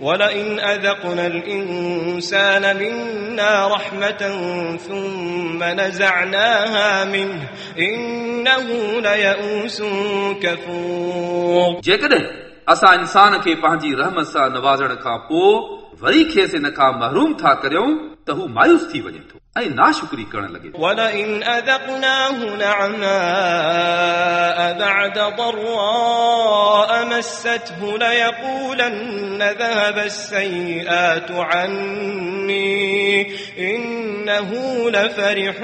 ولئن أذقنا الإنسان منا رحمة ثم نزعناها منه إنه ليئوس كفور जेकॾहिं असां इंसान खे पंहिंजी रहमत सां नवाज़ण खां पोइ वरी खेसि इन खां महरूम था करियूं त हू मायूस थी वञे थो ऐं नाशुक्री करण लॻे थो ولئن أذقناه نعماء بعد ضراء مسته ليقولن ذهب السيئات عني إنه لفرح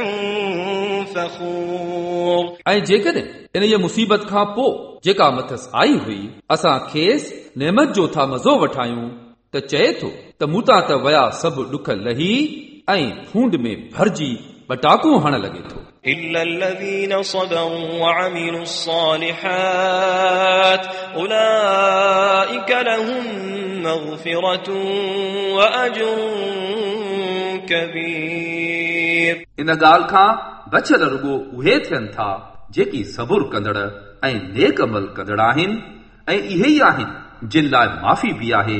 فخور ऐं जेकॾहिं इन जे मुसीबत खां पोइ जेका मथसि आई हुई असां खेसि नेमत जो था मज़ो वठायूं त चए थो त मूं तां त वया सभु ॾुख लही ऐं फूंड में भरिजी पटाकूं हणण लॻे थो إلا الذين صبروا وعملوا الصالحات أولئك لهم مغفرة وأجر كبير इन ॻाल्हि खां बचियल रुगो उहे थियनि था जेकी सबुर कंदड़ ऐं नेक अमल कंदड़ आहिनि ऐं इहे ई आहिनि जिन लाइ माफ़ी बि आहे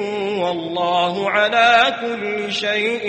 والله على كل شيء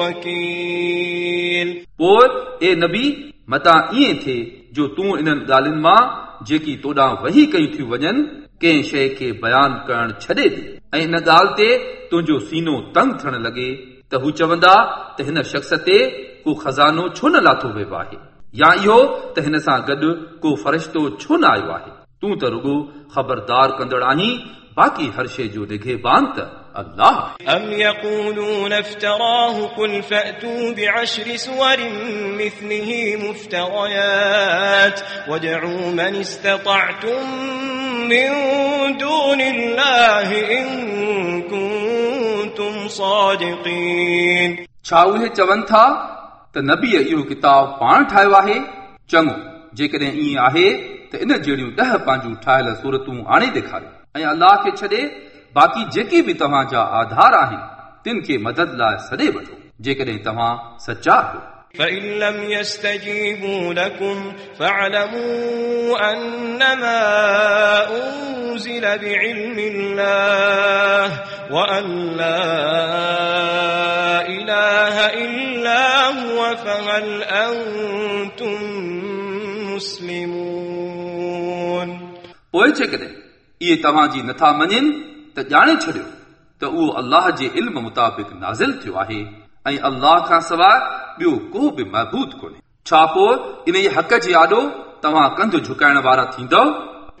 وكيل पोइ ए नबी मता ईअं थिए जो तूं इन्हनि ॻाल्हियुनि मां जेकी तोॾां वही कयूं थियूं वञनि कंहिं शइ खे बयानु करणु छॾे ॾे ऐं इन ॻाल्हि ते तुंहिंजो सीनो तंग थियण लॻे त हू चवंदा त हिन शख़्स ते को खज़ानो छो न लाथो वियो आहे या इहो त हिन सां गॾु को फ़रिश्तो छो न आयो आहे तूं त रुगो ख़बरदार कंदड़ आहीं बाक़ी हर शइ जो निगहबान त अल्लाह आहे أم يقولون افتراه قل فأتوا بعشر سور مثله مفتريات وادعوا من استطعتم من دون الله إن كنتم صادقين छा उहे चवनि था त नबीअ इहो किताब पाण ठाहियो आहे चङो जेकॾहिं ईअं आहे त इन जहिड़ियूं ॾह पंहिंजूं ठाहियल सूरतूं आणे ॾेखारियो ऐं अलाह खे छॾे बाक़ी जेके बि तव्हांजा आधार आहिनि तिन खे मदद लाइ सॾे वठो जेकॾहिं तव्हां सचा आहियो فإن لم يستجيبوا لكم فاعلموا أنما أنزل بعلم الله وأن لا إله إلا هو فهل أنتم مسلمون पोइ जेकॾहिं इहे तव्हांजी नथा मञनि त ॼाणे छॾियो त उहो अल्लाह जे इल्म मुताबिक़ नाज़िल थियो आहे ऐं अल्लाह खां सवाइ ॿियो को बि महबूद कोन्हे छा पोइ इन जे हक़ जी आॾो तव्हां कंधु झुकाइण वारा थींदव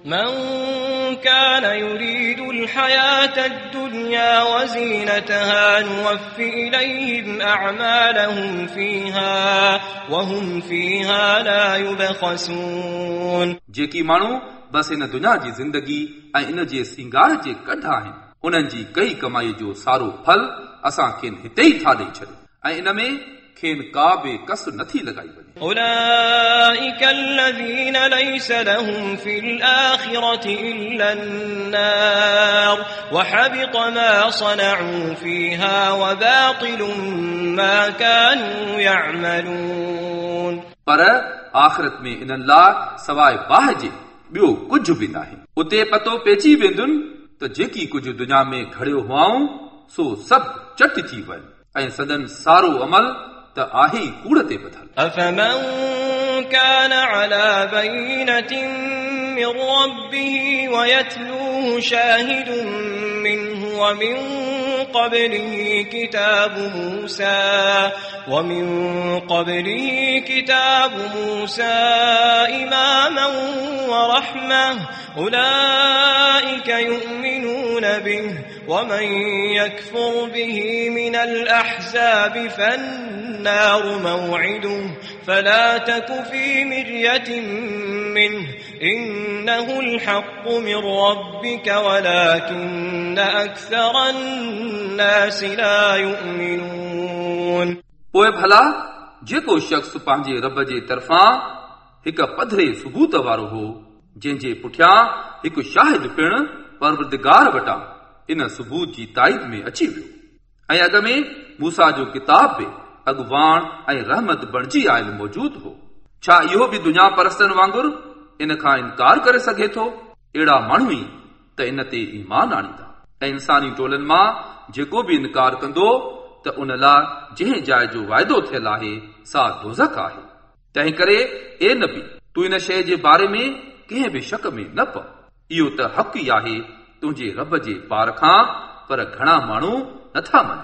من كان يريد الحياة الدنيا وزينتها نوف إليهم أعمالهم فيها وهم فيها لا يبخسون जेकी माण्हू बसि हिन दुनिया जी ज़िंदगी ऐं इन जे सिंगार जे कढ आहिनि उन्हनि जी कई कमाई जो सारो फल असां खेनि हिते ई था ॾेई छॾियो ऐं इन में खेनि का बि कस नथी लॻाई वञे أولئك الذين ليس لهم في الآخرة إلا النار وحبط ما صنعوا فيها وباطل ما كانوا يعملون पर आख़िरत में इन्हनि लाइ सवाइ बाहि जे ॿियो कुझु बि नाहे उते पतो पइजी वेंदुनि त जेकी कुझु दुनिया में घड़ियो हुआऊं सो सभु चट थी वञे ऐं सदन सारो अमल त आहे ई कूड़ ते ॿधल أفمن كان على بينة من ربه ويتلوه شاهد منه ومن قبله كتاب موسى ومن قبله كتاب موسى إماما ورحمة أولئك يؤمنون به ومن يكفر به من الأحزاب فالنار موعده فلا تك في مرية منه إنه الحق من ربك ولكن أكثر الناس الناس لا يؤمنون पोइ भला जेको शख़्स पंहिंजे रब जे तरफ़ां हिकु पधरे सबूत वारो हो जंहिंजे पुठियां हिकु शाहिद पिणु परवरदिगार वटां इन सबूत जी ताईद में अची वियो ۽ اڳ ۾ موسيٰ جو ڪتاب به اڳواڻ ۽ رحمت بڻجي آيل موجود هو. ڇا اهو به دنيا پرستن وانگر ان کان انڪار ڪري سگهي ٿو؟ اهڙا ماڻهو ئي ته ان تي ايمان آڻيندا. ۽ انساني ٽولن مان جيڪو به انڪار ڪندو ته ان لاءِ جنهن جاءِ جو واعدو ٿيل آهي سا دوزڪ آهي. تنهن ڪري اي نبي تون ان شيءِ جي باري ۾ ڪنهن به شڪ ۾ نه پ اهو ته حق ئي آهي تنهنجي رب جي پار کان پر گهڻا ماڻهو 那他们呢？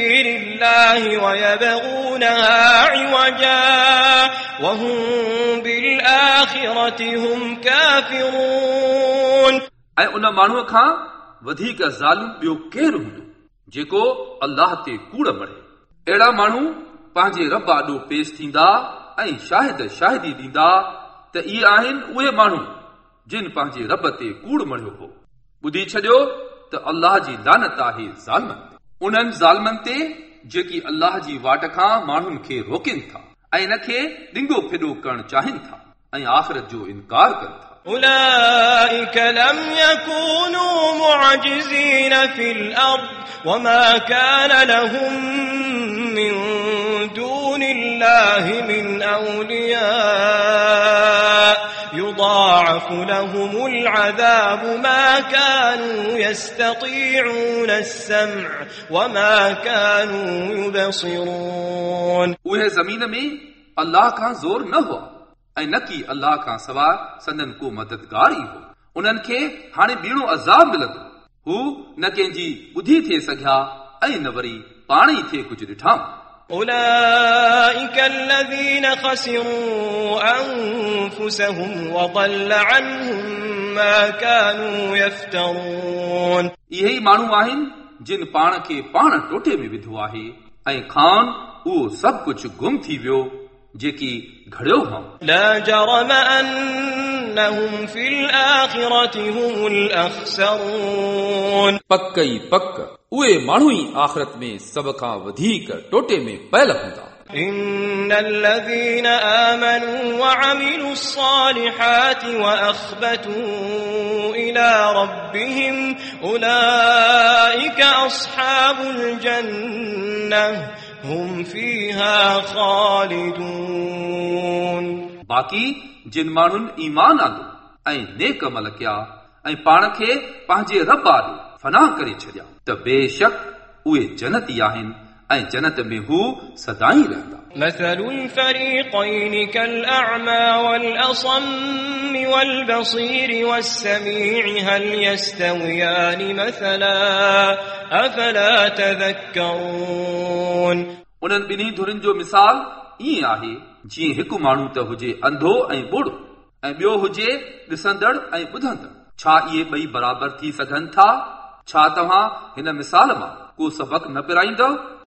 الله ويبغونها عوجا وهم بالآخرة هم كافرون ऐं उन माण्हूअ खां वधीक ज़ालिम ॿियो केरु हूंदो जेको अल्लाह ते कूड़ मरे अहिड़ा माण्हू पंहिंजे रब आॾो पेश थींदा ऐं शाहिद शाहिदी ॾींदा त इहे आहिनि उहे माण्हू जिन पंहिंजे रब ते कूड़ मरियो हो ॿुधी छॾियो त अल्लाह जी लानत आहे ज़ालमनि ते उन्हनि ज़ालमनि ते जेकी अल्लाह जी वाट खां माण्हुनि खे रोकनि था ऐं इन खे ॾिंगो फिॾो करणु चाहिनि था ऐं आख़िरत जो इनकार कनि था أولئك لم يكونوا معجزين في الأرض وما كان لهم من دون الله من أولياء يضاعف لهم العذاب ما كانوا يستطيعون السمع وما كانوا يبصرون उहे ज़मीन में अल्लाह खां ज़ोर न हुआ ऐं न की अल्लाह खां सवाइ संदन को मददगार ई हो उन्हनि खे हाणे ॿीणो अज़ाब मिलंदो हू न कंहिंजी ॿुधी थिए सघिया ऐं न वरी पाण ई थिए कुझु ॾिठा أولئك الذين خسروا أنفسهم وضل عنهم ما كانوا يفترون इहे ई माण्हू आहिनि जिन पाण खे पाण टोटे में विधो आहे ऐं खान उहो सभु कुझु गुम थी वियो जेकी घड़ियो हुअऊं لا جرم أنهم في الآخرة هم الأخسرون पक ई पक उहे माण्हू ई आख़िरत में सभ खां वधीक टोटे में पयल हूंदा إن الذين آمنوا وعملوا الصالحات وأخبتوا إلى ربهم أولئك أصحاب الجنة هم فيها خالدون बाक़ी जिन माण्हुनि ईमान आंदो ऐं नेक अमल कया ऐं पाण खे पंहिंजे रब आॾो फनाह करे छॾिया त बेशक उहे जन्नती आहिनि ऐं जन्नत में हू सदाई रहंदा مثل الفريقين كالأعمى والأصم والبصير والسميع هل يستويان مثلا أفلا تذكرون उन्हनि ॿिन्ही धुरिन जो मिसाल ईअं आहे जीअं हिकु माण्हू त हुजे अंधो ऐं ॿुड़ो ऐं ॿियो हुजे ॾिसंदड़ ऐं ॿुधंदड़ छा इहे ॿई बराबरि थी सघनि था छा तव्हां हिन मिसाल माँ? को सबक़ न पिराईंदव?